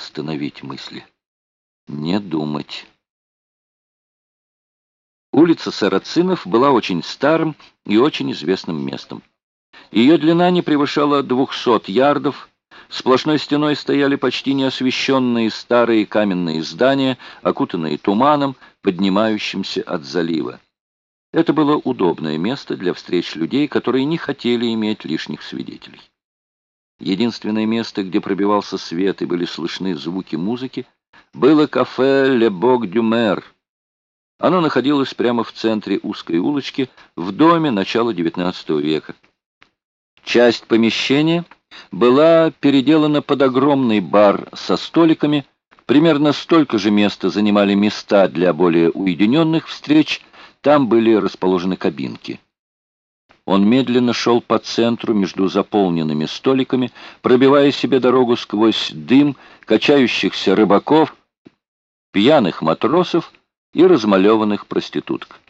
остановить мысли. Не думать. Улица Сарацинов была очень старым и очень известным местом. Ее длина не превышала 200 ярдов, Сплошной стеной стояли почти неосвещенные старые каменные здания, окутанные туманом, поднимающимся от залива. Это было удобное место для встреч людей, которые не хотели иметь лишних свидетелей. Единственное место, где пробивался свет и были слышны звуки музыки, было кафе «Ле Бог дю Мэр». Оно находилось прямо в центре узкой улочки в доме начала XIX века. Часть помещения была переделана под огромный бар со столиками, примерно столько же места занимали места для более уединенных встреч, там были расположены кабинки. Он медленно шел по центру между заполненными столиками, пробивая себе дорогу сквозь дым качающихся рыбаков, пьяных матросов и размалеванных проституток.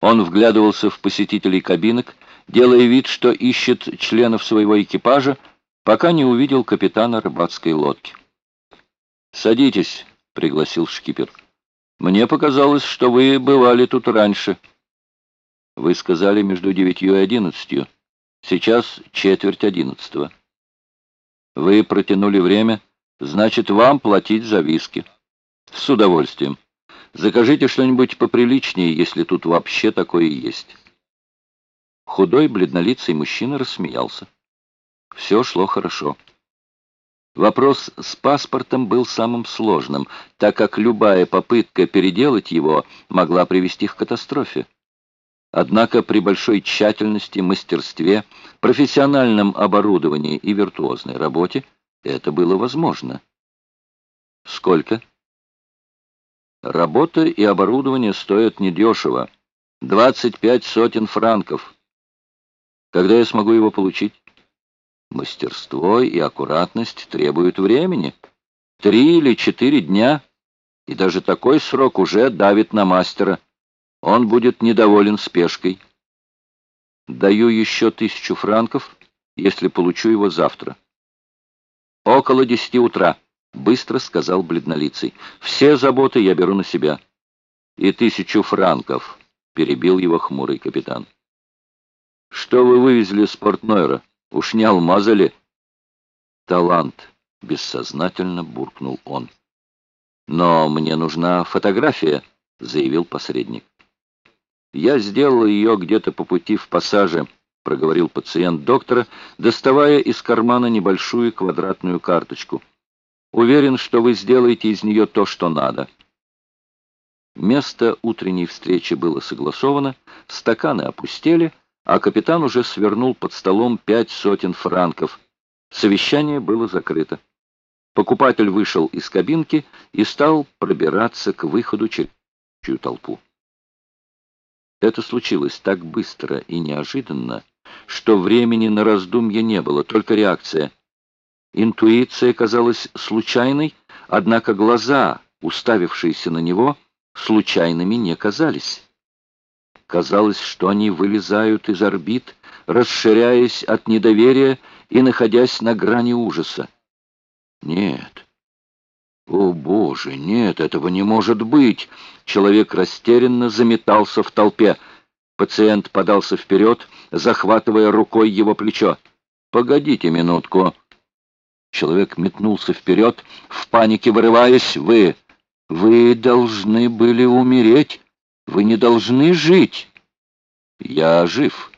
Он вглядывался в посетителей кабинок, делая вид, что ищет членов своего экипажа, пока не увидел капитана рыбацкой лодки. «Садитесь», — пригласил шкипер. «Мне показалось, что вы бывали тут раньше». «Вы сказали между девятью и одиннадцатью. Сейчас четверть одиннадцатого». «Вы протянули время, значит, вам платить за виски». «С удовольствием. Закажите что-нибудь поприличнее, если тут вообще такое есть». Худой, бледнолицый мужчина рассмеялся. Все шло хорошо. Вопрос с паспортом был самым сложным, так как любая попытка переделать его могла привести к катастрофе. Однако при большой тщательности, мастерстве, профессиональном оборудовании и виртуозной работе это было возможно. Сколько? Работа и оборудование стоят недешево. 25 сотен франков. Когда я смогу его получить? Мастерство и аккуратность требуют времени. Три или четыре дня. И даже такой срок уже давит на мастера. Он будет недоволен спешкой. Даю еще тысячу франков, если получу его завтра. Около десяти утра, быстро сказал бледнолицый. Все заботы я беру на себя. И тысячу франков, перебил его хмурый капитан. Что вы вывезли с Портнойра? Уж не алмазы ли? Талант, бессознательно буркнул он. Но мне нужна фотография, заявил посредник. Я сделал ее где-то по пути в пассаже, проговорил пациент доктора, доставая из кармана небольшую квадратную карточку. Уверен, что вы сделаете из нее то, что надо. Место утренней встречи было согласовано, стаканы опустели, а капитан уже свернул под столом пять сотен франков. Совещание было закрыто. Покупатель вышел из кабинки и стал пробираться к выходу через толпу. Это случилось так быстро и неожиданно, что времени на раздумье не было, только реакция. Интуиция казалась случайной, однако глаза, уставившиеся на него, случайными не казались. Казалось, что они вылезают из орбит, расширяясь от недоверия и находясь на грани ужаса. Нет. О, Боже, нет, этого не может быть. Человек растерянно заметался в толпе. Пациент подался вперед, захватывая рукой его плечо. «Погодите минутку». Человек метнулся вперед, в панике вырываясь. «Вы... вы должны были умереть». Вы не должны жить. Я жив.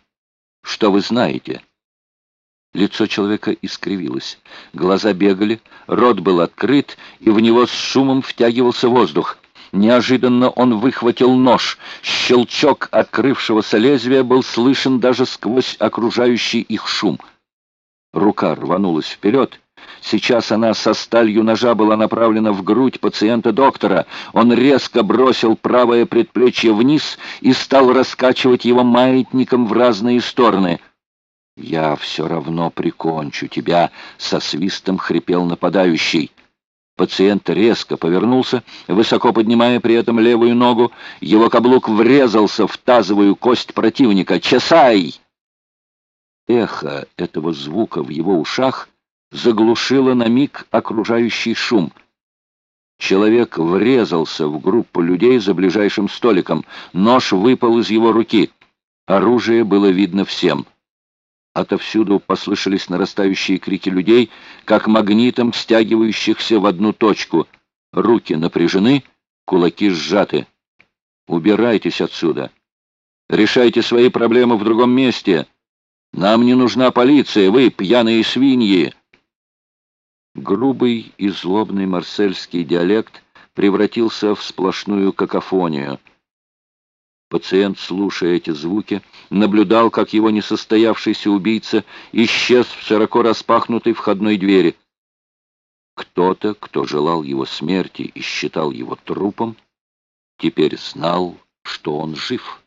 Что вы знаете? Лицо человека искривилось. Глаза бегали, рот был открыт, и в него с шумом втягивался воздух. Неожиданно он выхватил нож. Щелчок открывшегося лезвия был слышен даже сквозь окружающий их шум. Рука рванулась вперед, Сейчас она со сталью ножа была направлена в грудь пациента доктора. Он резко бросил правое предплечье вниз и стал раскачивать его маятником в разные стороны. «Я все равно прикончу тебя», — со свистом хрипел нападающий. Пациент резко повернулся, высоко поднимая при этом левую ногу. Его каблук врезался в тазовую кость противника. «Чесай!» Эхо этого звука в его ушах заглушило на миг окружающий шум. Человек врезался в группу людей за ближайшим столиком. Нож выпал из его руки. Оружие было видно всем. Отовсюду послышались нарастающие крики людей, как магнитом стягивающихся в одну точку. Руки напряжены, кулаки сжаты. «Убирайтесь отсюда! Решайте свои проблемы в другом месте! Нам не нужна полиция, вы пьяные свиньи!» Грубый и злобный марсельский диалект превратился в сплошную какофонию. Пациент, слушая эти звуки, наблюдал, как его несостоявшийся убийца исчез в широко распахнутой входной двери. Кто-то, кто желал его смерти и считал его трупом, теперь знал, что он жив.